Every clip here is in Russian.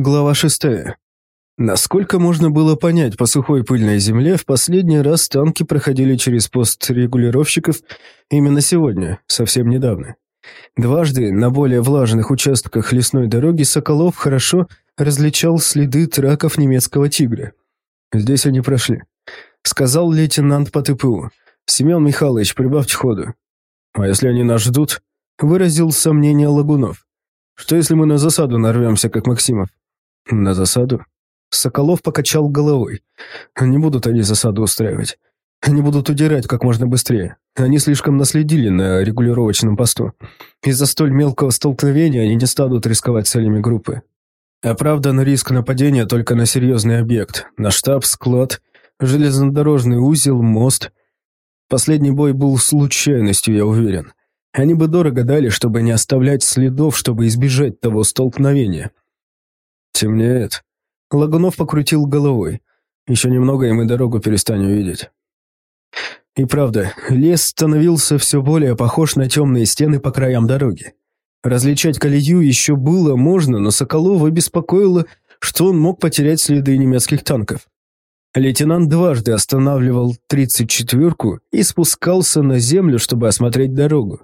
Глава шестая. Насколько можно было понять по сухой пыльной земле, в последний раз танки проходили через пост регулировщиков именно сегодня, совсем недавно. Дважды на более влажных участках лесной дороги Соколов хорошо различал следы траков немецкого «Тигра». Здесь они прошли. Сказал лейтенант по ТПУ. «Семен Михайлович, прибавьте ходу». «А если они нас ждут?» Выразил сомнение Лагунов. «Что если мы на засаду нарвемся, как Максимов?» «На засаду?» Соколов покачал головой. «Не будут они засаду устраивать. Они будут удирать как можно быстрее. Они слишком наследили на регулировочном посту. Из-за столь мелкого столкновения они не станут рисковать целями группы. Оправдан риск нападения только на серьезный объект. На штаб, склад, железнодорожный узел, мост. Последний бой был случайностью, я уверен. Они бы дорого дали, чтобы не оставлять следов, чтобы избежать того столкновения. Темнеет. Лагунов покрутил головой. Еще немного, и мы дорогу перестанем видеть. И правда, лес становился все более похож на темные стены по краям дороги. Различать колею еще было можно, но Соколова беспокоило, что он мог потерять следы немецких танков. Лейтенант дважды останавливал 34-ку и спускался на землю, чтобы осмотреть дорогу.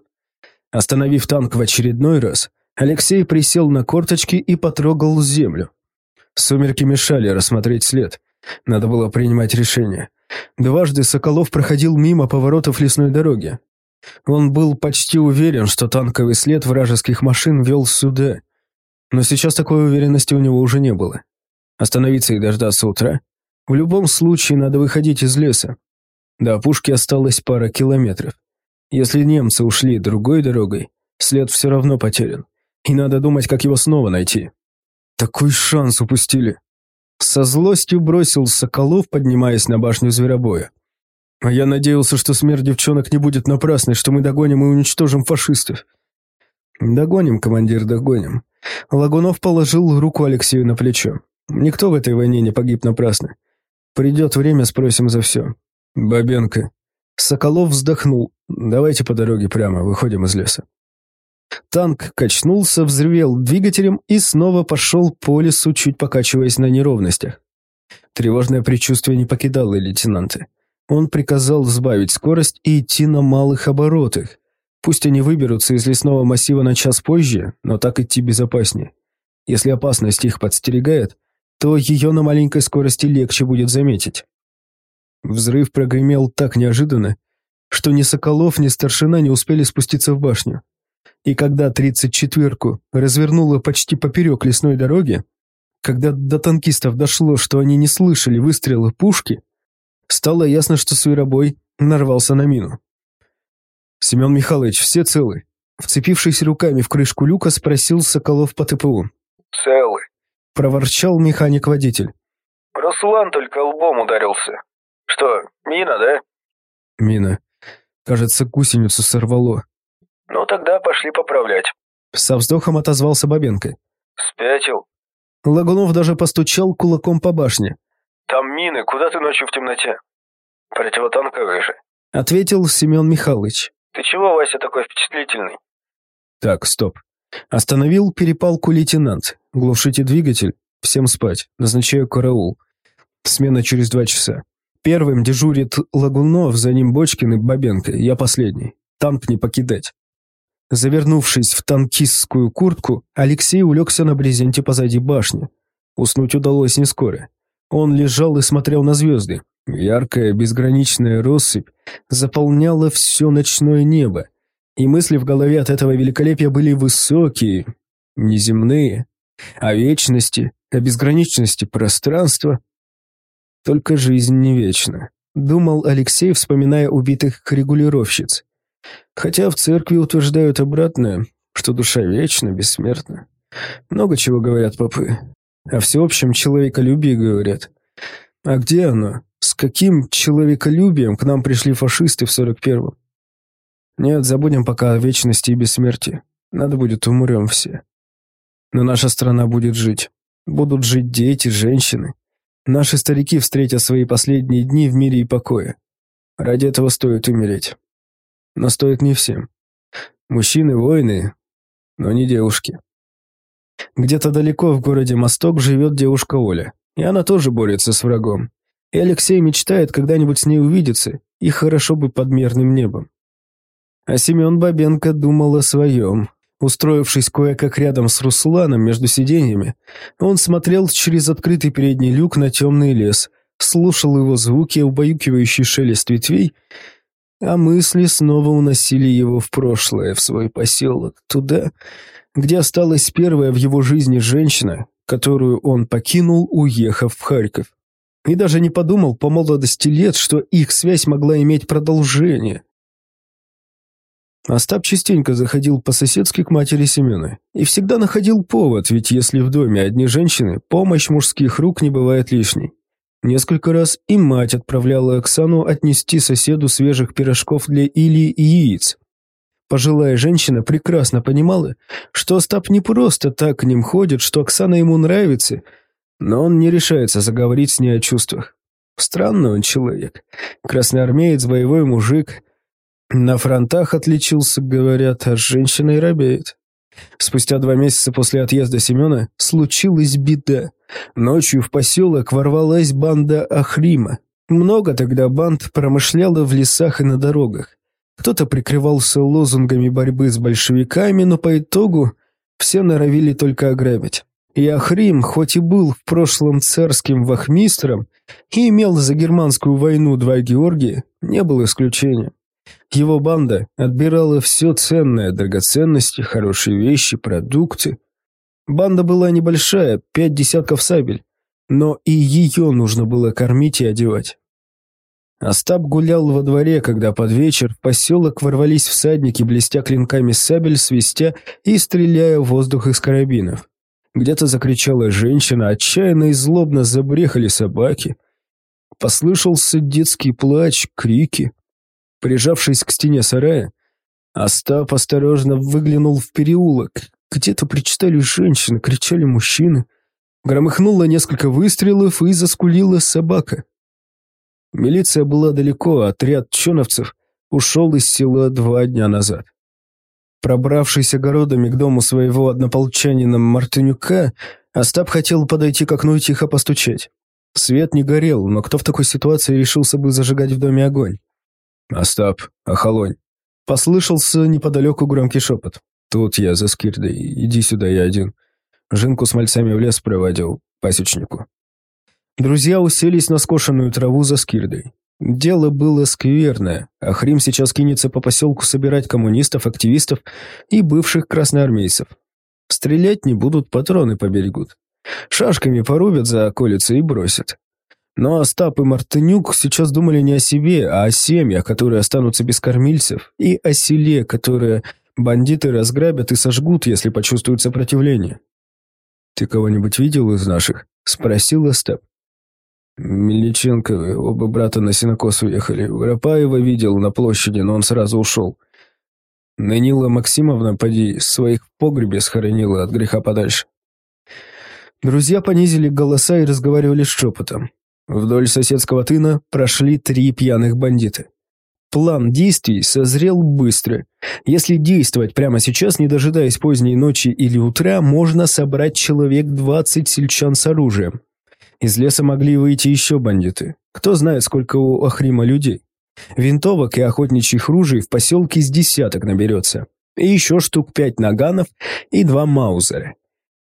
Остановив танк в очередной раз, Алексей присел на корточки и потрогал землю. Сумерки мешали рассмотреть след. Надо было принимать решение. Дважды Соколов проходил мимо поворотов лесной дороги. Он был почти уверен, что танковый след вражеских машин вел сюда. Но сейчас такой уверенности у него уже не было. Остановиться и дождаться утра? В любом случае надо выходить из леса. До опушки осталось пара километров. Если немцы ушли другой дорогой, след все равно потерян. И надо думать, как его снова найти. Такой шанс упустили. Со злостью бросил Соколов, поднимаясь на башню зверобоя. А я надеялся, что смерть девчонок не будет напрасной, что мы догоним и уничтожим фашистов. Догоним, командир, догоним. Лагунов положил руку Алексею на плечо. Никто в этой войне не погиб напрасно. Придет время, спросим за все. Бабенко. Соколов вздохнул. Давайте по дороге прямо, выходим из леса. Танк качнулся, взревел двигателем и снова пошел по лесу, чуть покачиваясь на неровностях. Тревожное предчувствие не покидало лейтенанта. Он приказал сбавить скорость и идти на малых оборотах. Пусть они выберутся из лесного массива на час позже, но так идти безопаснее. Если опасность их подстерегает, то ее на маленькой скорости легче будет заметить. Взрыв прогремел так неожиданно, что ни Соколов, ни старшина не успели спуститься в башню. И когда тридцать четверку развернуло почти поперек лесной дороги, когда до танкистов дошло, что они не слышали выстрелы пушки, стало ясно, что Сверобой нарвался на мину. «Семен Михайлович, все целы?» Вцепившись руками в крышку люка, спросил Соколов по ТПУ. «Целы», — проворчал механик-водитель. «Руслан только лбом ударился. Что, мина, да?» «Мина. Кажется, гусеницу сорвало. «Ну тогда пошли поправлять». Со вздохом отозвался Бабенко. «Спятил». Лагунов даже постучал кулаком по башне. «Там мины, куда ты ночью в темноте?» «Противотанковые же». Ответил Семен Михайлович. «Ты чего, Вася, такой впечатлительный?» «Так, стоп». Остановил перепалку лейтенант. Глушите двигатель. Всем спать. Назначаю караул. Смена через два часа. Первым дежурит Лагунов, за ним Бочкин и Бабенко. Я последний. Танк не покидать. Завернувшись в танкистскую куртку, Алексей улегся на брезенте позади башни. Уснуть удалось не скоро. Он лежал и смотрел на звезды. Яркая безграничная россыпь заполняла все ночное небо, и мысли в голове от этого великолепия были высокие, неземные, о вечности, о безграничности пространства. Только жизнь не вечна, думал Алексей, вспоминая убитых регулировщиц. Хотя в церкви утверждают обратное, что душа вечна, бессмертна. Много чего говорят попы. О всеобщем человеколюбии говорят. А где оно? С каким человеколюбием к нам пришли фашисты в 41-м? Нет, забудем пока о вечности и бессмертии. Надо будет, умрем все. Но наша страна будет жить. Будут жить дети, женщины. Наши старики встретят свои последние дни в мире и покое. Ради этого стоит умереть. Но стоит не всем. Мужчины – воины, но не девушки. Где-то далеко в городе Мосток живет девушка Оля, и она тоже борется с врагом. И Алексей мечтает когда-нибудь с ней увидеться, и хорошо бы под мирным небом. А Семен Бабенко думал о своем. Устроившись кое-как рядом с Русланом между сиденьями, он смотрел через открытый передний люк на темный лес, слушал его звуки, убаюкивающий шелест ветвей, а мысли снова уносили его в прошлое, в свой поселок, туда, где осталась первая в его жизни женщина, которую он покинул, уехав в Харьков. И даже не подумал по молодости лет, что их связь могла иметь продолжение. Остап частенько заходил по-соседски к матери Семена и всегда находил повод, ведь если в доме одни женщины, помощь мужских рук не бывает лишней. Несколько раз и мать отправляла Оксану отнести соседу свежих пирожков для Ильи и яиц. Пожилая женщина прекрасно понимала, что Остап не просто так к ним ходит, что Оксана ему нравится, но он не решается заговорить с ней о чувствах. Странный он человек. Красноармеец, боевой мужик. На фронтах отличился, говорят, а с женщиной робеет. Спустя два месяца после отъезда Семена случилась беда. Ночью в поселок ворвалась банда Ахрима. Много тогда банд промышляла в лесах и на дорогах. Кто-то прикрывался лозунгами борьбы с большевиками, но по итогу все норовили только ограбить. И Ахрим, хоть и был в прошлом царским вахмистром и имел за германскую войну два Георгия, не был исключением. Его банда отбирала все ценное, драгоценности, хорошие вещи, продукты. Банда была небольшая, пять десятков сабель, но и ее нужно было кормить и одевать. Остап гулял во дворе, когда под вечер в поселок ворвались всадники, блестя клинками сабель, свистя и стреляя в воздух из карабинов. Где-то закричала женщина, отчаянно и злобно забрехали собаки. Послышался детский плач, крики. Прижавшись к стене сарая, Остап осторожно выглянул в переулок. Где-то причитали женщины, кричали мужчины. Громыхнуло несколько выстрелов и заскулила собака. Милиция была далеко, отряд чоновцев ушел из села два дня назад. Пробравшись огородами к дому своего однополчанина Мартынюка, Остап хотел подойти к окну и тихо постучать. Свет не горел, но кто в такой ситуации решился бы зажигать в доме огонь? «Остап, охолонь!» Послышался неподалеку громкий шепот. «Тут я за Скирдой, иди сюда, я один. Жинку с мальцами в лес проводил, пасечнику». Друзья уселись на скошенную траву за скирдой. Дело было скверное. Ахрим сейчас кинется по поселку собирать коммунистов, активистов и бывших красноармейцев. Стрелять не будут, патроны поберегут. Шашками порубят за околицей и бросят. Но Остап и Мартынюк сейчас думали не о себе, а о семьях, которые останутся без кормильцев, и о селе, которое бандиты разграбят и сожгут, если почувствуют сопротивление. «Ты кого-нибудь видел из наших?» – спросил Остап. Мельниченко, оба брата на синокос уехали. Воропаева видел на площади, но он сразу ушел. Нанила Максимовна, поди, своих в погребе схоронила от греха подальше. Друзья понизили голоса и разговаривали шепотом. Вдоль соседского тына прошли три пьяных бандита. План действий созрел быстро. Если действовать прямо сейчас, не дожидаясь поздней ночи или утра, можно собрать человек 20 сельчан с оружием. Из леса могли выйти еще бандиты. Кто знает, сколько у Ахрима людей. Винтовок и охотничьих ружей в поселке с десяток наберется. И еще штук пять наганов и два маузера.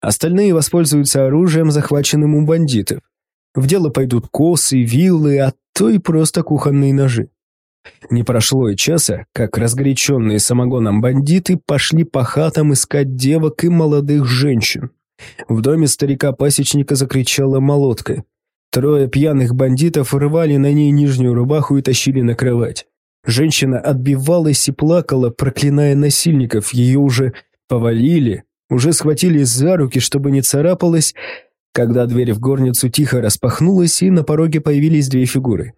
Остальные воспользуются оружием, захваченным у бандитов. В дело пойдут косы, виллы, а то и просто кухонные ножи. Не прошло и часа, как разгоряченные самогоном бандиты пошли по хатам искать девок и молодых женщин. В доме старика-пасечника закричала молотка. Трое пьяных бандитов рвали на ней нижнюю рубаху и тащили на кровать. Женщина отбивалась и плакала, проклиная насильников. Ее уже повалили, уже схватили за руки, чтобы не царапалась, когда дверь в горницу тихо распахнулась, и на пороге появились две фигуры.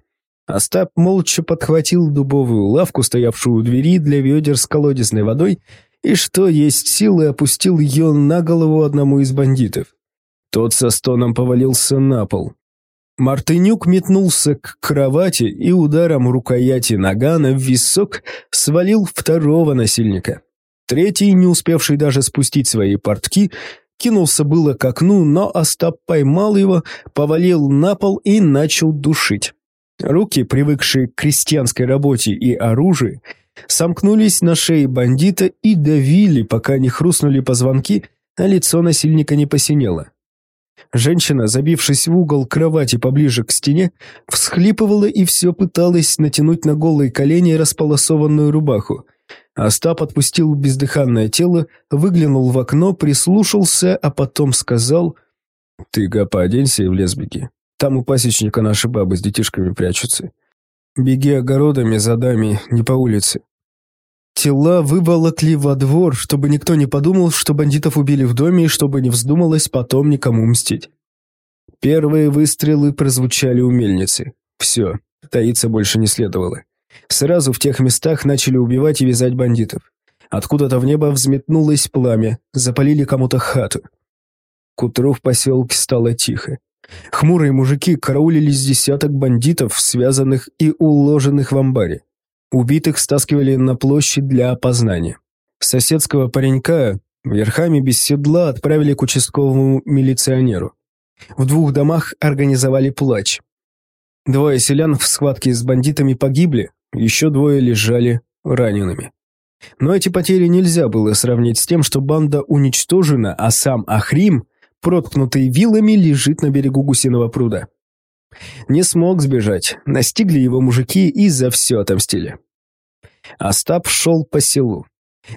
Остап молча подхватил дубовую лавку, стоявшую у двери для ведер с колодезной водой, и что есть силы опустил ее на голову одному из бандитов. Тот со стоном повалился на пол. Мартынюк метнулся к кровати и ударом рукояти нагана в висок свалил второго насильника. Третий, не успевший даже спустить свои портки, кинулся было к окну, но Остап поймал его, повалил на пол и начал душить. Руки, привыкшие к крестьянской работе и оружию, сомкнулись на шее бандита и давили, пока не хрустнули позвонки, а лицо насильника не посинело. Женщина, забившись в угол кровати поближе к стене, всхлипывала и все пыталась натянуть на голые колени располосованную рубаху. Остап отпустил бездыханное тело, выглянул в окно, прислушался, а потом сказал «Ты, Гапа, оденься и в лес беги. Там у пасечника наши бабы с детишками прячутся. Беги огородами, задами, не по улице. Тела выволокли во двор, чтобы никто не подумал, что бандитов убили в доме и чтобы не вздумалось потом никому мстить. Первые выстрелы прозвучали у мельницы. Все, таиться больше не следовало. Сразу в тех местах начали убивать и вязать бандитов. Откуда-то в небо взметнулось пламя, запалили кому-то хату. К утру в поселке стало тихо. Хмурые мужики караулили с десяток бандитов, связанных и уложенных в амбаре. Убитых стаскивали на площадь для опознания. Соседского паренька верхами без седла отправили к участковому милиционеру. В двух домах организовали плач. Двое селян в схватке с бандитами погибли, еще двое лежали ранеными. Но эти потери нельзя было сравнить с тем, что банда уничтожена, а сам Ахрим, проткнутый вилами, лежит на берегу гусиного пруда. Не смог сбежать, настигли его мужики и за все отомстили. Остап шел по селу.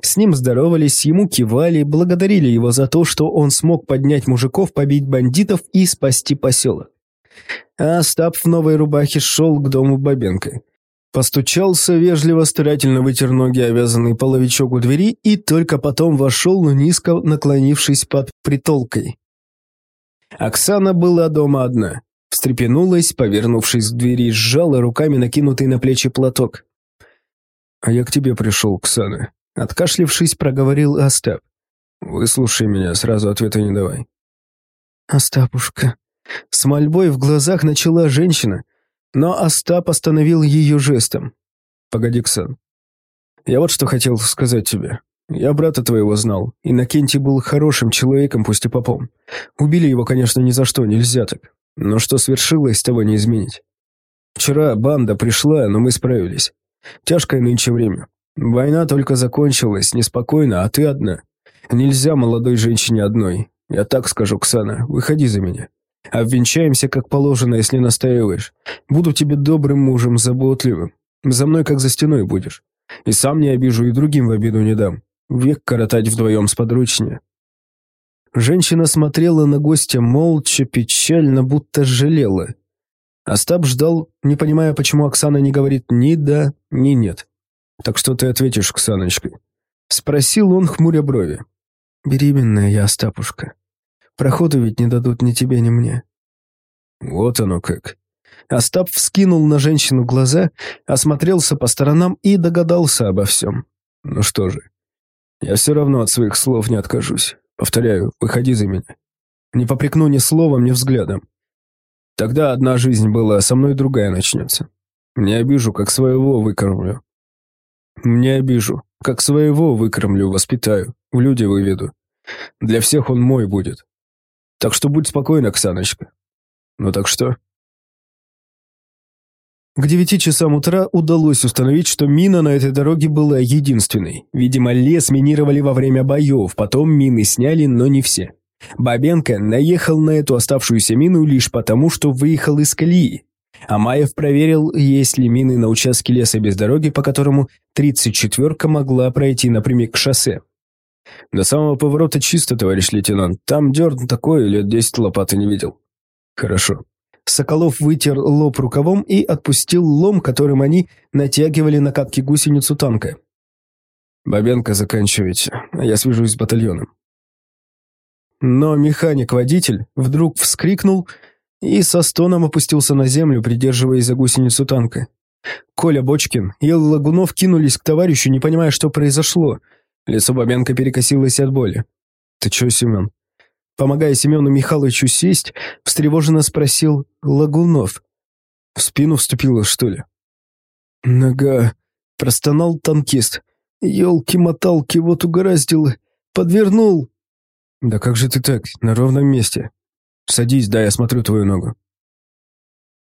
С ним здоровались, ему кивали, благодарили его за то, что он смог поднять мужиков, побить бандитов и спасти поселок. А Остап в новой рубахе шел к дому Бабенко. Постучался вежливо, старательно вытер ноги, овязанный половичок у двери, и только потом вошел, низко наклонившись под притолкой. Оксана была дома одна. Встрепенулась, повернувшись к двери, сжала руками накинутый на плечи платок. «А я к тебе пришел, Ксана», — откашлившись, проговорил Остап. «Выслушай меня, сразу ответа не давай». «Остапушка», — с мольбой в глазах начала женщина, но Остап остановил ее жестом. «Погоди, Ксан. Я вот что хотел сказать тебе. Я брата твоего знал. Иннокентий был хорошим человеком, пусть и попом. Убили его, конечно, ни за что, нельзя так. Но что свершилось, того не изменить. Вчера банда пришла, но мы справились. Тяжкое нынче время. Война только закончилась, неспокойно, а ты одна. Нельзя молодой женщине одной. Я так скажу, Ксана, выходи за меня. Обвенчаемся, как положено, если настаиваешь. Буду тебе добрым мужем, заботливым. За мной, как за стеной будешь. И сам не обижу, и другим в обиду не дам. Век коротать вдвоем сподручнее. Женщина смотрела на гостя молча, печально, будто жалела. Остап ждал, не понимая, почему Оксана не говорит ни да, ни нет. «Так что ты ответишь, Оксаночка?» Спросил он, хмуря брови. «Беременная я, Остапушка. Проходу ведь не дадут ни тебе, ни мне». «Вот оно как». Остап вскинул на женщину глаза, осмотрелся по сторонам и догадался обо всем. «Ну что же, я все равно от своих слов не откажусь. Повторяю, выходи за меня. Не попрекну ни словом, ни взглядом. Тогда одна жизнь была, а со мной другая начнется. Не обижу, как своего выкормлю. Не обижу, как своего выкормлю, воспитаю, в люди выведу. Для всех он мой будет. Так что будь спокойна, Оксаночка. Ну так что? К девяти часам утра удалось установить, что мина на этой дороге была единственной. Видимо, лес минировали во время боев, потом мины сняли, но не все. Бабенко наехал на эту оставшуюся мину лишь потому, что выехал из колеи. Амаев проверил, есть ли мины на участке леса без дороги, по которому 34-ка могла пройти напрямик к шоссе. До самого поворота чисто, товарищ лейтенант. Там дерн такой, лет десять лопаты не видел. Хорошо. Соколов вытер лоб рукавом и отпустил лом, которым они натягивали на катке гусеницу танка. «Бабенко, заканчивайте, а я свяжусь с батальоном». Но механик-водитель вдруг вскрикнул и со стоном опустился на землю, придерживаясь за гусеницу танка. Коля Бочкин и Лагунов кинулись к товарищу, не понимая, что произошло. Лицо Бабенко перекосилось от боли. «Ты чё, Семен?» Помогая Семену Михайловичу сесть, встревоженно спросил Лагунов. В спину вступила, что ли? «Нога», — простонал танкист. «Елки-моталки, вот угораздило. Подвернул». «Да как же ты так, на ровном месте? Садись, да, я смотрю твою ногу».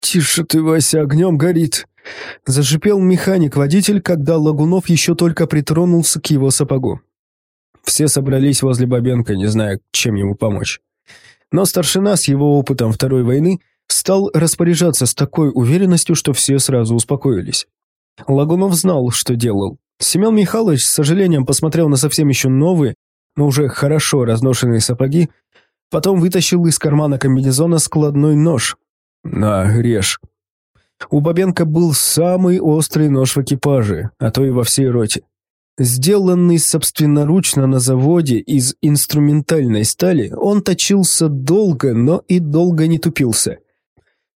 «Тише ты, Вася, огнем горит!» Зашипел механик-водитель, когда Лагунов еще только притронулся к его сапогу. Все собрались возле Бабенко, не зная, чем ему помочь. Но старшина с его опытом Второй войны стал распоряжаться с такой уверенностью, что все сразу успокоились. Лагунов знал, что делал. Семен Михайлович с сожалением посмотрел на совсем еще новые, но уже хорошо разношенные сапоги, потом вытащил из кармана комбинезона складной нож. «На, режь». У Бабенко был самый острый нож в экипаже, а то и во всей роте. Сделанный собственноручно на заводе из инструментальной стали, он точился долго, но и долго не тупился.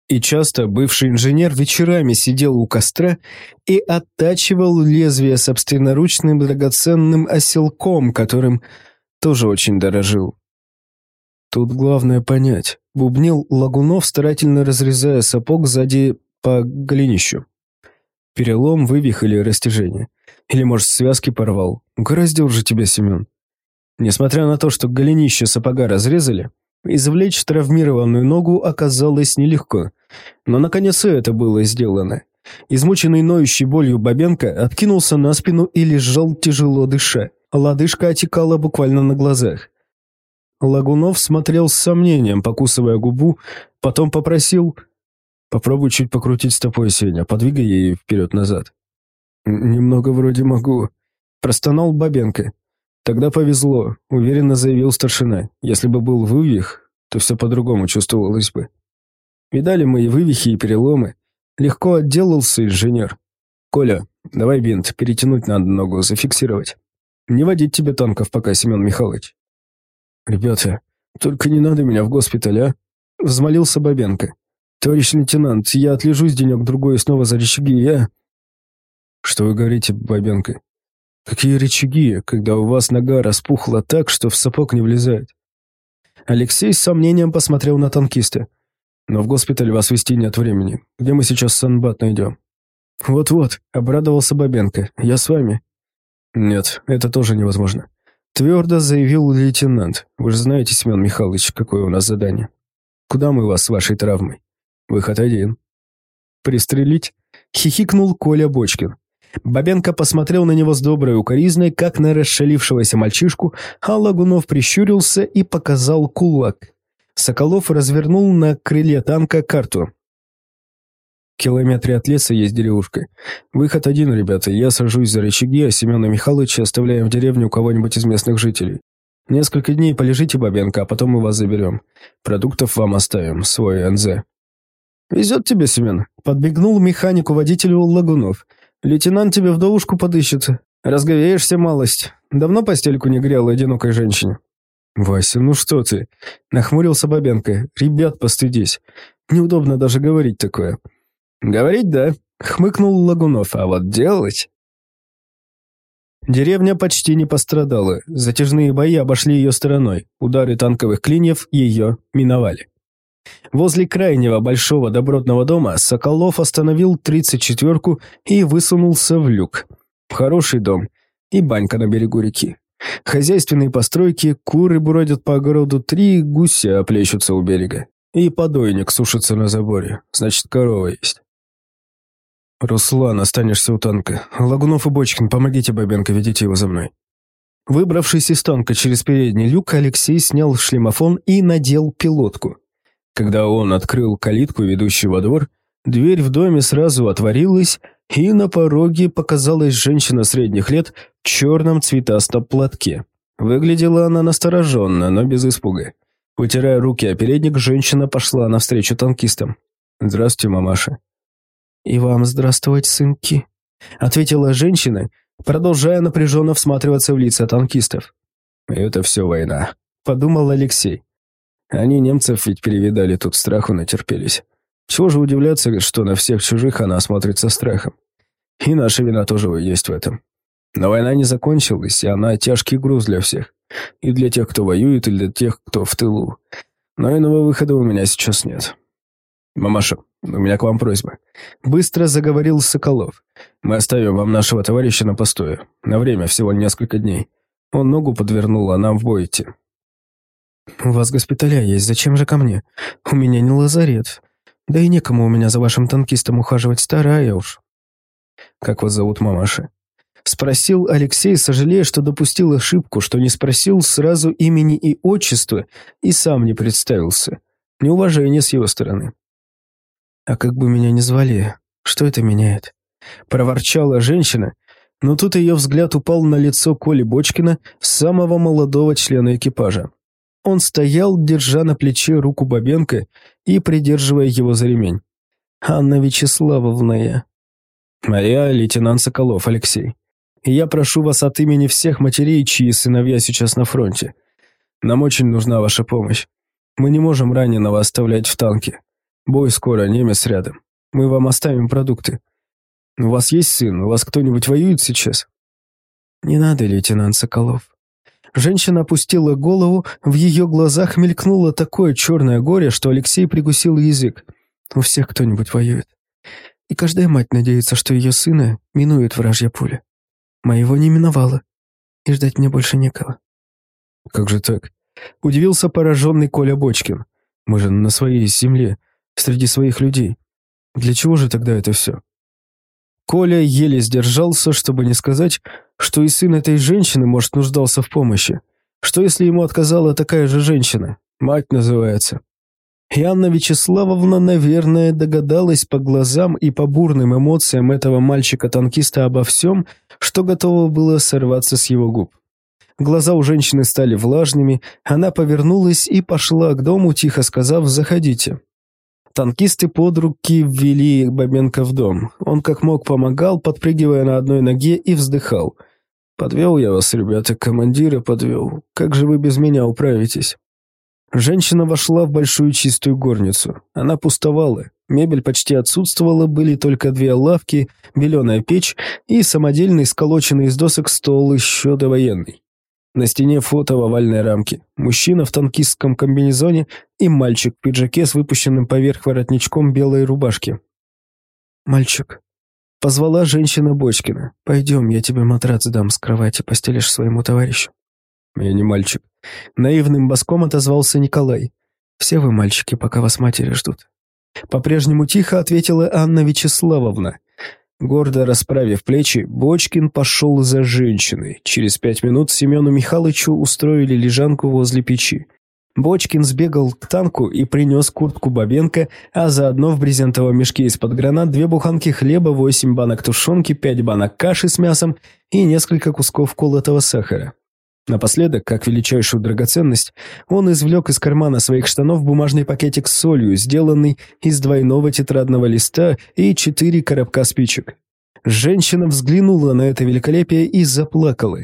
И часто бывший инженер вечерами сидел у костра и оттачивал лезвие собственноручным драгоценным оселком, которым тоже очень дорожил. Тут главное понять, бубнил Лагунов, старательно разрезая сапог сзади по голенищу. Перелом, вывих или растяжение. Или, может, связки порвал. Угораздил же тебя, Семен. Несмотря на то, что голенище сапога разрезали, извлечь травмированную ногу оказалось нелегко. Но, наконец, и это было сделано. Измученный ноющей болью Бабенко откинулся на спину и лежал тяжело дыша. Лодыжка отекала буквально на глазах. Лагунов смотрел с сомнением, покусывая губу, потом попросил «Попробуй чуть покрутить стопой, Сеня, подвигай ей вперед-назад». «Немного вроде могу», – простонал Бабенко. «Тогда повезло», – уверенно заявил старшина. «Если бы был вывих, то все по-другому чувствовалось бы». Видали мы и вывихи, и переломы. Легко отделался инженер. «Коля, давай бинт, перетянуть надо ногу, зафиксировать. Не водить тебе танков пока, Семен Михайлович». «Ребята, только не надо меня в госпиталь, а?» – взмолился Бабенко. «Товарищ лейтенант, я отлежусь денек-другой снова за рычаги, я...» «Что вы говорите, Бабенко? Какие рычаги, когда у вас нога распухла так, что в сапог не влезает?» Алексей с сомнением посмотрел на танкиста. «Но в госпиталь вас вести нет времени. Где мы сейчас санбат найдем?» «Вот-вот», — обрадовался Бабенко. «Я с вами». «Нет, это тоже невозможно», — твердо заявил лейтенант. «Вы же знаете, Семен Михайлович, какое у нас задание. Куда мы вас с вашей травмой? Выход один». «Пристрелить?» — хихикнул Коля Бочкин. Бабенко посмотрел на него с доброй укоризной, как на расшалившегося мальчишку, а Лагунов прищурился и показал кулак. Соколов развернул на крыле танка карту. В километре от леса есть деревушка. Выход один, ребята. Я сажусь за рычаги, а Семена Михайловича оставляем в деревню у кого-нибудь из местных жителей. Несколько дней полежите, Бабенко, а потом мы вас заберем. Продуктов вам оставим, свой НЗ. «Везет тебе, Семен», — подбегнул механику-водителю Лагунов. Лейтенант тебе вдовушку подыщет. Разговеешься малость. Давно постельку не грел одинокой женщине». «Вася, ну что ты?» – нахмурился Бабенко. «Ребят, постыдись. Неудобно даже говорить такое». «Говорить, да», – хмыкнул Лагунов. «А вот делать...» Деревня почти не пострадала. Затяжные бои обошли ее стороной. Удары танковых клиньев ее миновали. Возле крайнего большого добротного дома Соколов остановил тридцать четверку и высунулся в люк. Хороший дом и банька на берегу реки. Хозяйственные постройки, куры бродят по огороду, три гуся оплещутся у берега. И подойник сушится на заборе, значит, корова есть. «Руслан, останешься у танка. Лагунов и Бочкин, помогите Бабенко, ведите его за мной». Выбравшись из танка через передний люк, Алексей снял шлемофон и надел пилотку. Когда он открыл калитку, ведущую во двор, дверь в доме сразу отворилась, и на пороге показалась женщина средних лет в черном цветастом платке. Выглядела она настороженно, но без испуга. Вытирая руки о передник, женщина пошла навстречу танкистам. «Здравствуйте, мамаша». «И вам здравствовать, сынки», — ответила женщина, продолжая напряженно всматриваться в лица танкистов. «Это все война», — подумал Алексей. Они немцев ведь перевидали, тут страху натерпелись. Чего же удивляться, что на всех чужих она смотрит со страхом. И наша вина тоже есть в этом. Но война не закончилась, и она тяжкий груз для всех. И для тех, кто воюет, и для тех, кто в тылу. Но иного выхода у меня сейчас нет. «Мамаша, у меня к вам просьба». Быстро заговорил Соколов. «Мы оставим вам нашего товарища на постое. На время, всего несколько дней. Он ногу подвернул, а нам в бой идти. «У вас госпиталя есть, зачем же ко мне? У меня не лазарет. Да и некому у меня за вашим танкистом ухаживать, старая уж». «Как вас зовут, мамаша?» Спросил Алексей, сожалея, что допустил ошибку, что не спросил сразу имени и отчества, и сам не представился. Неуважение с его стороны. «А как бы меня ни звали, что это меняет?» Проворчала женщина, но тут ее взгляд упал на лицо Коли Бочкина, самого молодого члена экипажа. Он стоял, держа на плече руку Бабенко и придерживая его за ремень. «Анна Вячеславовна я». «А я лейтенант Соколов Алексей. Я прошу вас от имени всех матерей, чьи сыновья сейчас на фронте. Нам очень нужна ваша помощь. Мы не можем раненого оставлять в танке. Бой скоро, немец рядом. Мы вам оставим продукты. У вас есть сын? У вас кто-нибудь воюет сейчас?» «Не надо, лейтенант Соколов». Женщина опустила голову, в ее глазах мелькнуло такое черное горе, что Алексей прикусил язык. «У всех кто-нибудь воюет. И каждая мать надеется, что ее сына минует вражья пуля. Моего не миновало, и ждать мне больше некого». «Как же так?» Удивился пораженный Коля Бочкин. «Мы же на своей земле, среди своих людей. Для чего же тогда это все?» Коля еле сдержался, чтобы не сказать, что и сын этой женщины, может, нуждался в помощи. Что если ему отказала такая же женщина? Мать называется. И Анна Вячеславовна, наверное, догадалась по глазам и по бурным эмоциям этого мальчика-танкиста обо всем, что готово было сорваться с его губ. Глаза у женщины стали влажными, она повернулась и пошла к дому, тихо сказав «заходите». Танкисты под руки ввели Бабенко в дом. Он как мог помогал, подпрыгивая на одной ноге и вздыхал. «Подвел я вас, ребята, командира подвел. Как же вы без меня управитесь?» Женщина вошла в большую чистую горницу. Она пустовала. Мебель почти отсутствовала, были только две лавки, беленая печь и самодельный сколоченный из досок стол еще довоенный. На стене фото в овальной рамке. Мужчина в танкистском комбинезоне и мальчик в пиджаке с выпущенным поверх воротничком белой рубашки. «Мальчик», — позвала женщина Бочкина. «Пойдем, я тебе матрац дам с кровати, постелишь своему товарищу». «Я не мальчик». Наивным боском отозвался Николай. «Все вы мальчики, пока вас матери ждут». По-прежнему тихо ответила Анна Вячеславовна. Гордо расправив плечи, Бочкин пошел за женщиной. Через пять минут Семену Михайловичу устроили лежанку возле печи. Бочкин сбегал к танку и принес куртку Бабенко, а заодно в брезентовом мешке из-под гранат две буханки хлеба, восемь банок тушенки, пять банок каши с мясом и несколько кусков колотого сахара. Напоследок, как величайшую драгоценность, он извлек из кармана своих штанов бумажный пакетик с солью, сделанный из двойного тетрадного листа и четыре коробка спичек. Женщина взглянула на это великолепие и заплакала.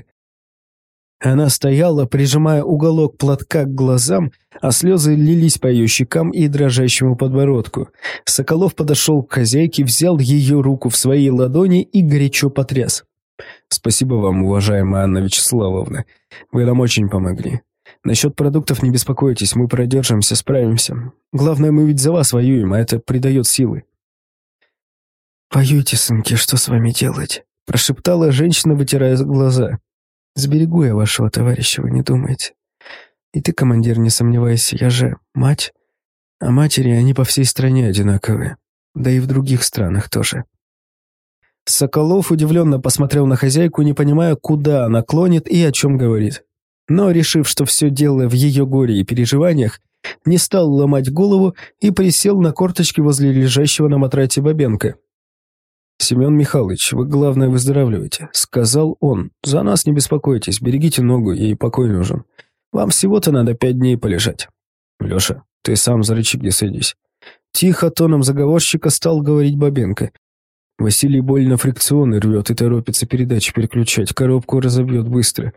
Она стояла, прижимая уголок платка к глазам, а слезы лились по ее щекам и дрожащему подбородку. Соколов подошел к хозяйке, взял ее руку в свои ладони и горячо потряс. «Спасибо вам, уважаемая Анна Вячеславовна. Вы нам очень помогли. Насчет продуктов не беспокойтесь, мы продержимся, справимся. Главное, мы ведь за вас воюем, а это придает силы». «Воюйте, сынки, что с вами делать?» – прошептала женщина, вытирая глаза. «Сберегу я вашего товарища, вы не думаете. И ты, командир, не сомневайся, я же мать. А матери, они по всей стране одинаковые. Да и в других странах тоже». Соколов удивленно посмотрел на хозяйку, не понимая, куда она клонит и о чем говорит. Но, решив, что все дело в ее горе и переживаниях, не стал ломать голову и присел на корточки возле лежащего на матрате Бабенко. «Семен Михайлович, вы, главное, выздоравливаете», — сказал он. «За нас не беспокойтесь, берегите ногу, ей покой нужен. Вам всего-то надо пять дней полежать». «Леша, ты сам за рычаги садись». Тихо тоном заговорщика стал говорить Бабенко. Василий больно фрикционы рвет и торопится передачи переключать, коробку разобьет быстро.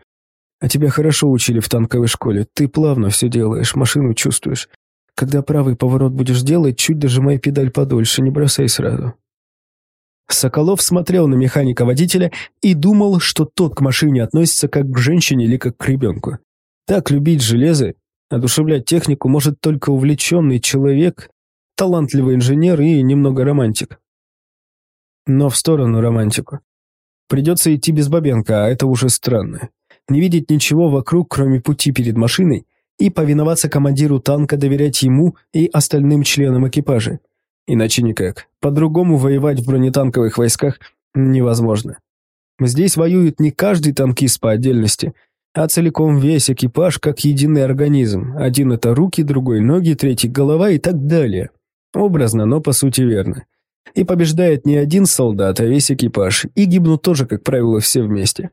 А тебя хорошо учили в танковой школе, ты плавно все делаешь, машину чувствуешь. Когда правый поворот будешь делать, чуть дожимай педаль подольше, не бросай сразу. Соколов смотрел на механика-водителя и думал, что тот к машине относится как к женщине или как к ребенку. Так любить железо, одушевлять технику может только увлеченный человек, талантливый инженер и немного романтик но в сторону романтику. Придется идти без Бабенко, а это уже странно. Не видеть ничего вокруг, кроме пути перед машиной, и повиноваться командиру танка, доверять ему и остальным членам экипажа. Иначе никак. По-другому воевать в бронетанковых войсках невозможно. Здесь воюет не каждый танкист по отдельности, а целиком весь экипаж как единый организм. Один это руки, другой ноги, третий голова и так далее. Образно, но по сути верно. И побеждает не один солдат, а весь экипаж. И гибнут тоже, как правило, все вместе.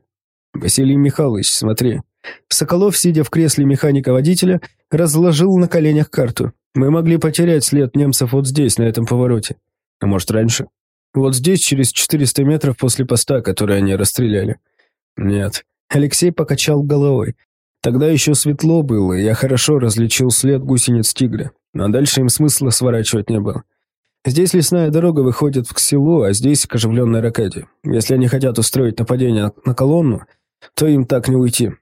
Василий Михайлович, смотри. Соколов, сидя в кресле механика-водителя, разложил на коленях карту. Мы могли потерять след немцев вот здесь, на этом повороте. А может, раньше? Вот здесь, через 400 метров после поста, который они расстреляли. Нет. Алексей покачал головой. Тогда еще светло было, и я хорошо различил след гусениц тигра. Но дальше им смысла сворачивать не было. Здесь лесная дорога выходит к селу, а здесь к оживленной ракете. Если они хотят устроить нападение на колонну, то им так не уйти.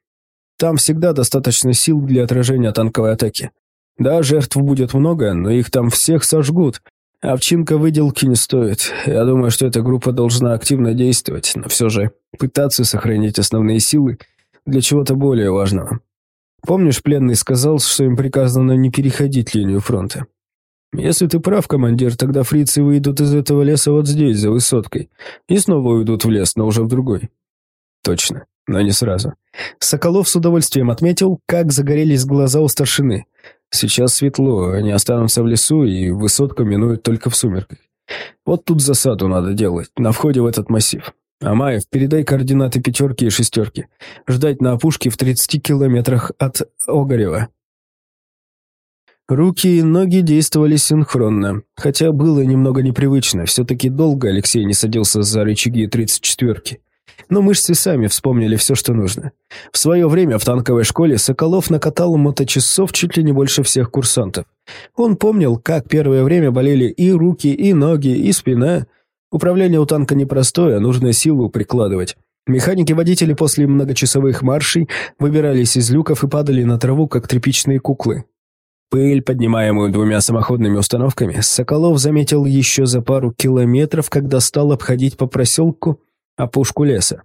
Там всегда достаточно сил для отражения танковой атаки. Да, жертв будет много, но их там всех сожгут. Овчинка выделки не стоит. Я думаю, что эта группа должна активно действовать, но все же пытаться сохранить основные силы для чего-то более важного. Помнишь, пленный сказал, что им приказано не переходить линию фронта? Если ты прав, командир, тогда фрицы выйдут из этого леса вот здесь, за высоткой, и снова уйдут в лес, но уже в другой. Точно, но не сразу. Соколов с удовольствием отметил, как загорелись глаза у старшины. Сейчас светло, они останутся в лесу, и высотку минуют только в сумерках. Вот тут засаду надо делать, на входе в этот массив. Амаев, передай координаты пятерки и шестерки. Ждать на опушке в 30 километрах от Огарева. Руки и ноги действовали синхронно, хотя было немного непривычно, все-таки долго Алексей не садился за рычаги 34-ки. Но мышцы сами вспомнили все, что нужно. В свое время в танковой школе Соколов накатал моточасов чуть ли не больше всех курсантов. Он помнил, как первое время болели и руки, и ноги, и спина. Управление у танка непростое, нужно силу прикладывать. Механики-водители после многочасовых маршей выбирались из люков и падали на траву, как тряпичные куклы. Пыль, поднимаемую двумя самоходными установками, Соколов заметил еще за пару километров, когда стал обходить по проселку опушку леса.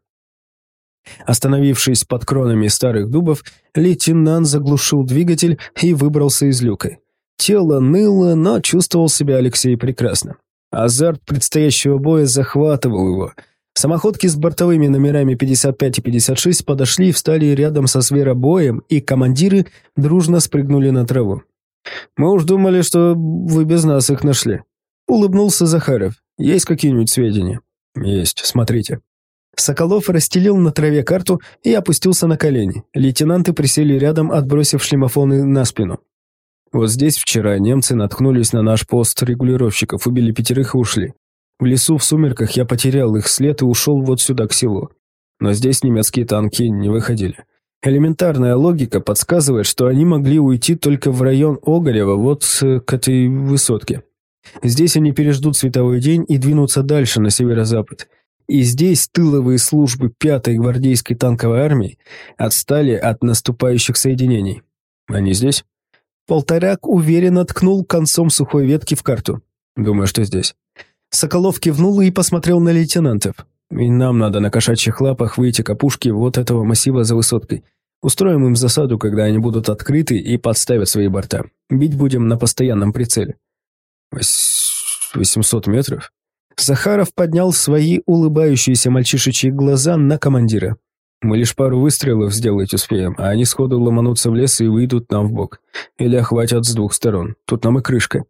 Остановившись под кронами старых дубов, лейтенант заглушил двигатель и выбрался из люка. Тело ныло, но чувствовал себя Алексей прекрасно. Азарт предстоящего боя захватывал его. Самоходки с бортовыми номерами 55 и 56 подошли и встали рядом со зверобоем, и командиры дружно спрыгнули на траву. «Мы уж думали, что вы без нас их нашли». Улыбнулся Захаров. «Есть какие-нибудь сведения?» «Есть, смотрите». Соколов расстелил на траве карту и опустился на колени. Лейтенанты присели рядом, отбросив шлемофоны на спину. Вот здесь вчера немцы наткнулись на наш пост регулировщиков, убили пятерых и ушли. В лесу в сумерках я потерял их след и ушел вот сюда, к селу. Но здесь немецкие танки не выходили. Элементарная логика подсказывает, что они могли уйти только в район Огарева, вот к этой высотке. Здесь они переждут световой день и двинутся дальше, на северо-запад. И здесь тыловые службы 5-й гвардейской танковой армии отстали от наступающих соединений. Они здесь? Полторак уверенно ткнул концом сухой ветки в карту. Думаю, что здесь. Соколов кивнул и посмотрел на лейтенантов. И нам надо на кошачьих лапах выйти к опушке вот этого массива за высоткой. Устроим им засаду, когда они будут открыты и подставят свои борта. Бить будем на постоянном прицеле. Восемьсот метров? Захаров поднял свои улыбающиеся мальчишечьи глаза на командира. Мы лишь пару выстрелов сделать успеем, а они сходу ломанутся в лес и выйдут нам в бок. Или охватят с двух сторон. Тут нам и крышка.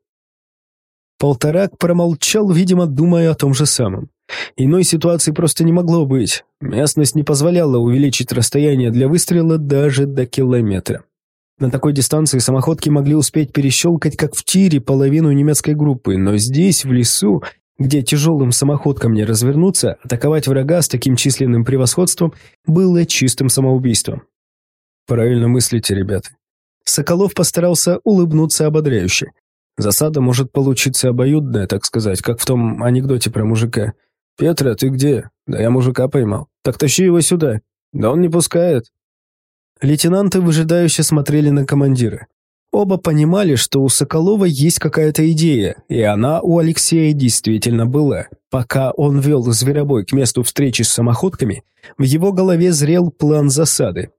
Полторак промолчал, видимо, думая о том же самом. Иной ситуации просто не могло быть. Местность не позволяла увеличить расстояние для выстрела даже до километра. На такой дистанции самоходки могли успеть перещелкать, как в тире, половину немецкой группы, но здесь, в лесу, где тяжелым самоходкам не развернуться, атаковать врага с таким численным превосходством было чистым самоубийством. Правильно мыслите, ребята. Соколов постарался улыбнуться ободряюще. Засада может получиться обоюдная, так сказать, как в том анекдоте про мужика. «Петра, ты где?» «Да я мужика поймал». «Так тащи его сюда». «Да он не пускает». Лейтенанты выжидающе смотрели на командира. Оба понимали, что у Соколова есть какая-то идея, и она у Алексея действительно была. Пока он вел зверобой к месту встречи с самоходками, в его голове зрел план засады.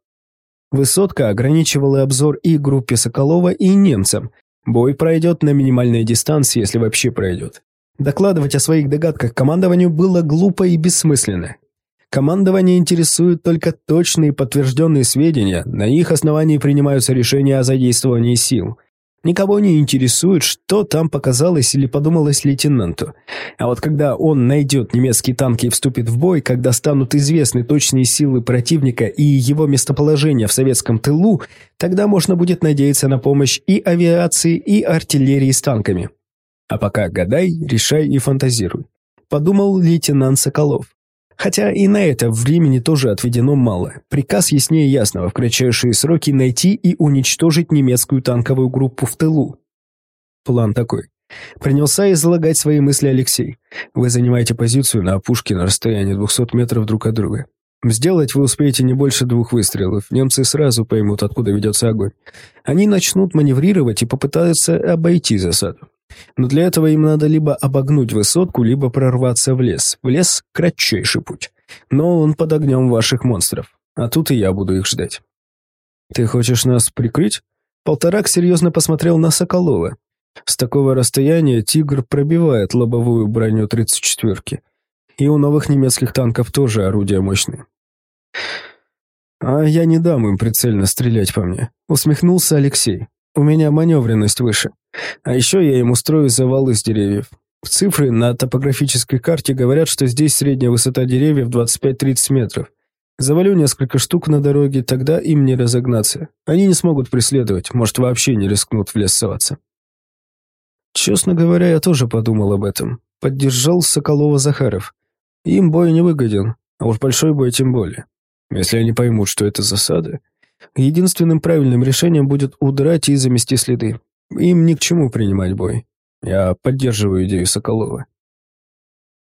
Высотка ограничивала обзор и группе Соколова, и немцам. Бой пройдет на минимальной дистанции, если вообще пройдет. Докладывать о своих догадках командованию было глупо и бессмысленно. Командование интересует только точные подтвержденные сведения, на их основании принимаются решения о задействовании сил. Никого не интересует, что там показалось или подумалось лейтенанту. А вот когда он найдет немецкие танки и вступит в бой, когда станут известны точные силы противника и его местоположение в советском тылу, тогда можно будет надеяться на помощь и авиации, и артиллерии с танками. А пока гадай, решай и фантазируй. Подумал лейтенант Соколов. Хотя и на это времени тоже отведено мало. Приказ яснее ясного в кратчайшие сроки найти и уничтожить немецкую танковую группу в тылу. План такой. Принялся излагать свои мысли Алексей. Вы занимаете позицию на опушке на расстоянии 200 метров друг от друга. Сделать вы успеете не больше двух выстрелов. Немцы сразу поймут, откуда ведется огонь. Они начнут маневрировать и попытаются обойти засаду. Но для этого им надо либо обогнуть высотку, либо прорваться в лес. В лес – кратчайший путь. Но он под огнем ваших монстров. А тут и я буду их ждать. «Ты хочешь нас прикрыть?» Полторак серьезно посмотрел на Соколова. С такого расстояния «Тигр» пробивает лобовую броню 34-ки. И у новых немецких танков тоже орудия мощные. «А я не дам им прицельно стрелять по мне», — усмехнулся Алексей. «У меня маневренность выше. А еще я им устрою завал из деревьев. Цифры на топографической карте говорят, что здесь средняя высота деревьев 25-30 метров. Завалю несколько штук на дороге, тогда им не разогнаться. Они не смогут преследовать, может, вообще не рискнут в лес соваться. Честно говоря, я тоже подумал об этом. Поддержал Соколова Захаров. Им бой не выгоден, а уж большой бой тем более. Если они поймут, что это засада, единственным правильным решением будет удрать и замести следы. Им ни к чему принимать бой. Я поддерживаю идею Соколова.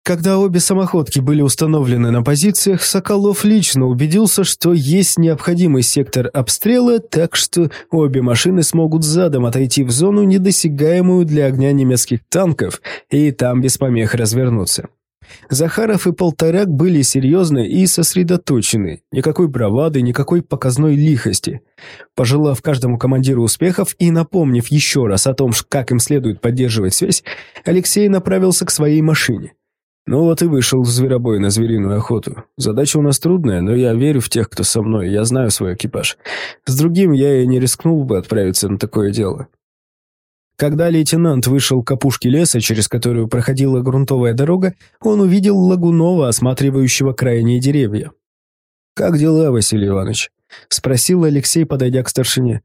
Когда обе самоходки были установлены на позициях, Соколов лично убедился, что есть необходимый сектор обстрела, так что обе машины смогут задом отойти в зону, недосягаемую для огня немецких танков, и там без помех развернуться. Захаров и Полторак были серьезны и сосредоточены. Никакой бравады, никакой показной лихости. Пожелав каждому командиру успехов и напомнив еще раз о том, как им следует поддерживать связь, Алексей направился к своей машине. Ну вот и вышел в зверобой на звериную охоту. Задача у нас трудная, но я верю в тех, кто со мной, я знаю свой экипаж. С другим я и не рискнул бы отправиться на такое дело. Когда лейтенант вышел к опушке леса, через которую проходила грунтовая дорога, он увидел Лагунова, осматривающего крайние деревья. «Как дела, Василий Иванович?» — спросил Алексей, подойдя к старшине.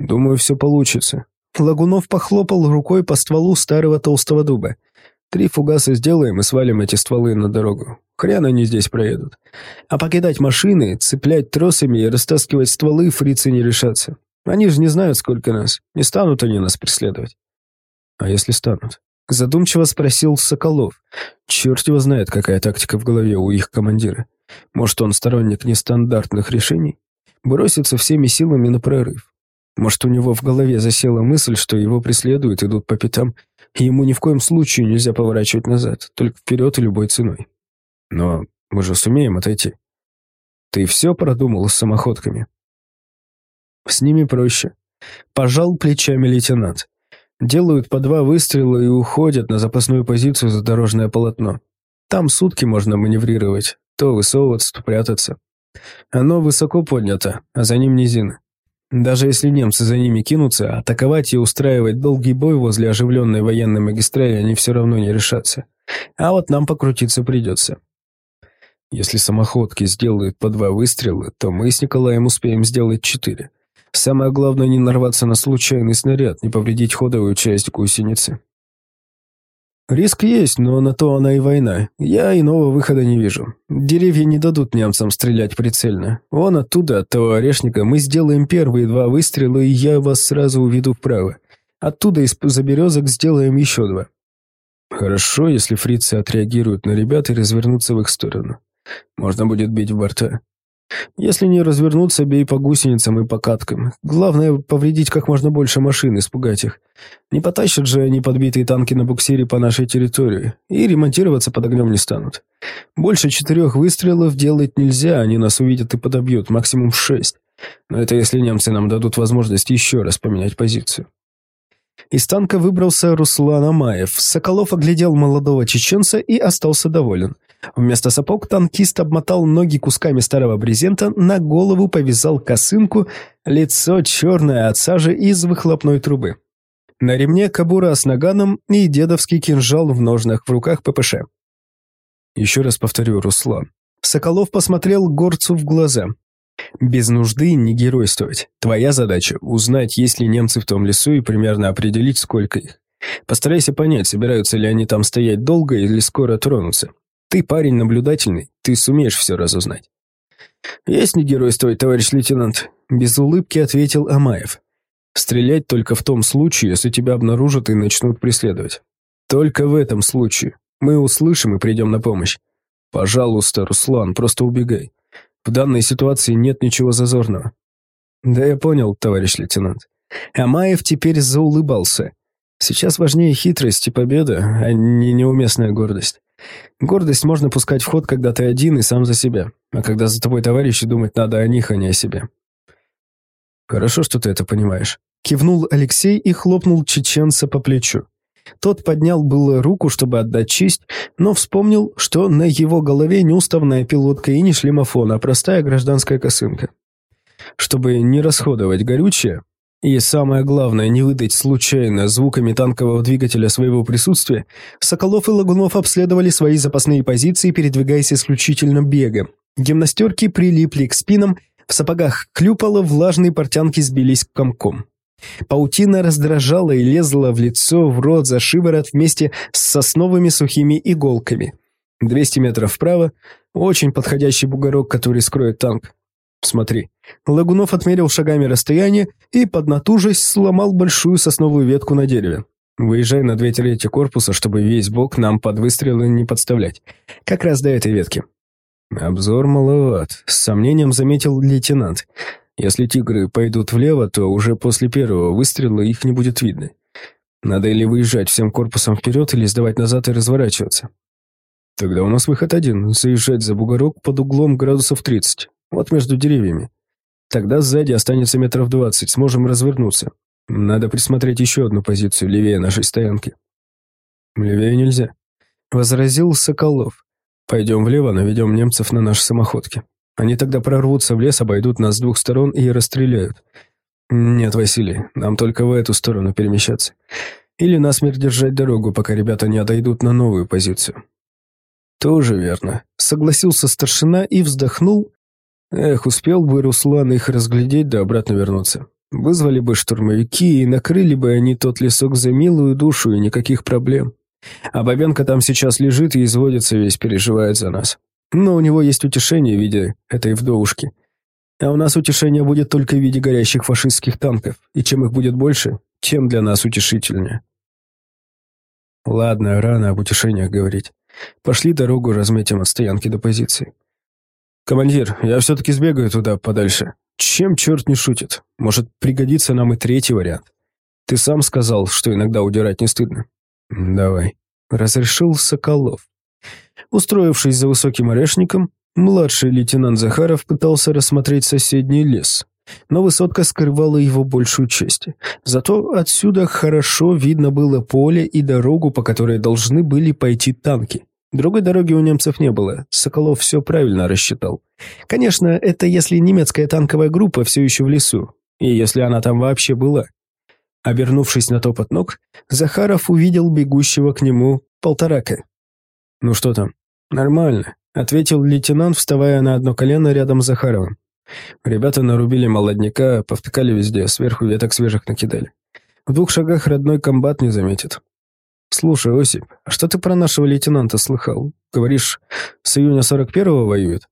«Думаю, все получится». Лагунов похлопал рукой по стволу старого толстого дуба. «Три фугаса сделаем и свалим эти стволы на дорогу. Хрен они здесь проедут. А покидать машины, цеплять тросами и растаскивать стволы фрицы не решатся. Они же не знают, сколько нас. Не станут они нас преследовать. А если станут? Задумчиво спросил Соколов. Черт его знает, какая тактика в голове у их командира. Может, он сторонник нестандартных решений? Бросится всеми силами на прорыв. Может, у него в голове засела мысль, что его преследуют, идут по пятам, и ему ни в коем случае нельзя поворачивать назад, только вперед и любой ценой. Но мы же сумеем отойти. Ты все продумал с самоходками? С ними проще. Пожал плечами лейтенант. Делают по два выстрела и уходят на запасную позицию за дорожное полотно. Там сутки можно маневрировать, то высовываться, то прятаться. Оно высоко поднято, а за ним низина. Даже если немцы за ними кинутся, атаковать и устраивать долгий бой возле оживленной военной магистрали они все равно не решатся. А вот нам покрутиться придется. Если самоходки сделают по два выстрела, то мы с Николаем успеем сделать четыре. Самое главное не нарваться на случайный снаряд, не повредить ходовую часть гусеницы. Риск есть, но на то она и война. Я иного выхода не вижу. Деревья не дадут немцам стрелять прицельно. Вон оттуда, от того орешника, мы сделаем первые два выстрела, и я вас сразу уведу вправо. Оттуда из-за березок сделаем еще два. Хорошо, если фрицы отреагируют на ребят и развернутся в их сторону. Можно будет бить в борта. Если не развернуться, бей по гусеницам и по каткам. Главное, повредить как можно больше машин, испугать их. Не потащат же они подбитые танки на буксире по нашей территории, и ремонтироваться под огнем не станут. Больше четырех выстрелов делать нельзя, они нас увидят и подобьют, максимум шесть. Но это если немцы нам дадут возможность еще раз поменять позицию. Из танка выбрался Руслан Амаев. Соколов оглядел молодого чеченца и остался доволен. Вместо сапог танкист обмотал ноги кусками старого брезента, на голову повязал косынку, лицо черное от сажи из выхлопной трубы. На ремне кобура с наганом и дедовский кинжал в ножнах в руках ППШ. Еще раз повторю, Руслан. Соколов посмотрел горцу в глаза. Без нужды не геройствовать. Твоя задача – узнать, есть ли немцы в том лесу и примерно определить, сколько их. Постарайся понять, собираются ли они там стоять долго или скоро тронутся. Ты парень наблюдательный, ты сумеешь все разузнать. «Есть не геройствовать, товарищ лейтенант», – без улыбки ответил Амаев. «Стрелять только в том случае, если тебя обнаружат и начнут преследовать. Только в этом случае. Мы услышим и придем на помощь. Пожалуйста, Руслан, просто убегай. В данной ситуации нет ничего зазорного». «Да я понял, товарищ лейтенант». Амаев теперь заулыбался. «Сейчас важнее хитрость и победа, а не неуместная гордость. Гордость можно пускать в ход, когда ты один и сам за себя, а когда за тобой товарищи, думать надо о них, а не о себе». «Хорошо, что ты это понимаешь». Кивнул Алексей и хлопнул чеченца по плечу. Тот поднял было руку, чтобы отдать честь, но вспомнил, что на его голове не уставная пилотка и не шлемофон, а простая гражданская косынка. Чтобы не расходовать горючее, и самое главное, не выдать случайно звуками танкового двигателя своего присутствия, Соколов и Лагунов обследовали свои запасные позиции, передвигаясь исключительно бегом. Гимнастерки прилипли к спинам, в сапогах клюпало, влажные портянки сбились комком. Паутина раздражала и лезла в лицо, в рот, за шиворот вместе с сосновыми сухими иголками. 200 метров вправо – очень подходящий бугорок, который скроет танк. Смотри. Лагунов отмерил шагами расстояние и, поднатужись, сломал большую сосновую ветку на дереве. Выезжай на две трети корпуса, чтобы весь бок нам под выстрелы не подставлять. Как раз до этой ветки. Обзор маловат, с сомнением заметил лейтенант. Если тигры пойдут влево, то уже после первого выстрела их не будет видно. Надо или выезжать всем корпусом вперед, или сдавать назад и разворачиваться. Тогда у нас выход один – заезжать за бугорок под углом градусов 30, вот между деревьями. Тогда сзади останется метров 20, сможем развернуться. Надо присмотреть еще одну позицию левее нашей стоянки. Левее нельзя. Возразил Соколов. Пойдем влево, наведем немцев на наши самоходки. Они тогда прорвутся в лес, обойдут нас с двух сторон и расстреляют. Нет, Василий, нам только в эту сторону перемещаться. Или насмерть держать дорогу, пока ребята не отойдут на новую позицию. Тоже верно. Согласился старшина и вздохнул. Эх, успел бы Руслан их разглядеть да обратно вернуться. Вызвали бы штурмовики и накрыли бы они тот лесок за милую душу и никаких проблем. А Бабенко там сейчас лежит и изводится весь, переживает за нас. Но у него есть утешение в виде этой вдовушки. А у нас утешение будет только в виде горящих фашистских танков, и чем их будет больше, тем для нас утешительнее. Ладно, рано об утешениях говорить. Пошли дорогу разметим от стоянки до позиции. Командир, я все-таки сбегаю туда подальше. Чем черт не шутит? Может, пригодится нам и третий вариант. Ты сам сказал, что иногда удирать не стыдно. Давай. Разрешил Соколов. Устроившись за высоким орешником, младший лейтенант Захаров пытался рассмотреть соседний лес, но высотка скрывала его большую часть. Зато отсюда хорошо видно было поле и дорогу, по которой должны были пойти танки. Другой дороги у немцев не было, Соколов все правильно рассчитал. Конечно, это если немецкая танковая группа все еще в лесу, и если она там вообще была. Обернувшись на топот ног, Захаров увидел бегущего к нему полторака. «Ну что там?» «Нормально», — ответил лейтенант, вставая на одно колено рядом с Захаровым. Ребята нарубили молодняка, повтыкали везде, сверху веток свежих накидали. В двух шагах родной комбат не заметит. «Слушай, Осип, а что ты про нашего лейтенанта слыхал? Говоришь, с июня 41-го воюет?»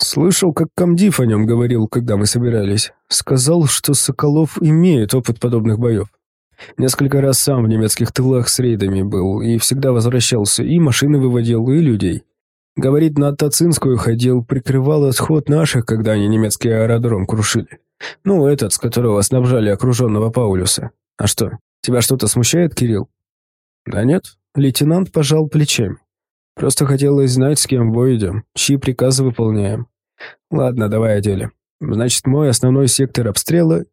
«Слышал, как комдив о нем говорил, когда мы собирались. Сказал, что Соколов имеет опыт подобных боев. Несколько раз сам в немецких тылах с рейдами был и всегда возвращался, и машины выводил, и людей. Говорит, на Тацинскую ходил, прикрывал отход наших, когда они немецкий аэродром крушили. Ну, этот, с которого снабжали окруженного Паулюса. А что, тебя что-то смущает, Кирилл? Да нет, лейтенант пожал плечами. Просто хотелось знать, с кем в бой идем, чьи приказы выполняем. Ладно, давай о деле. Значит, мой основной сектор обстрела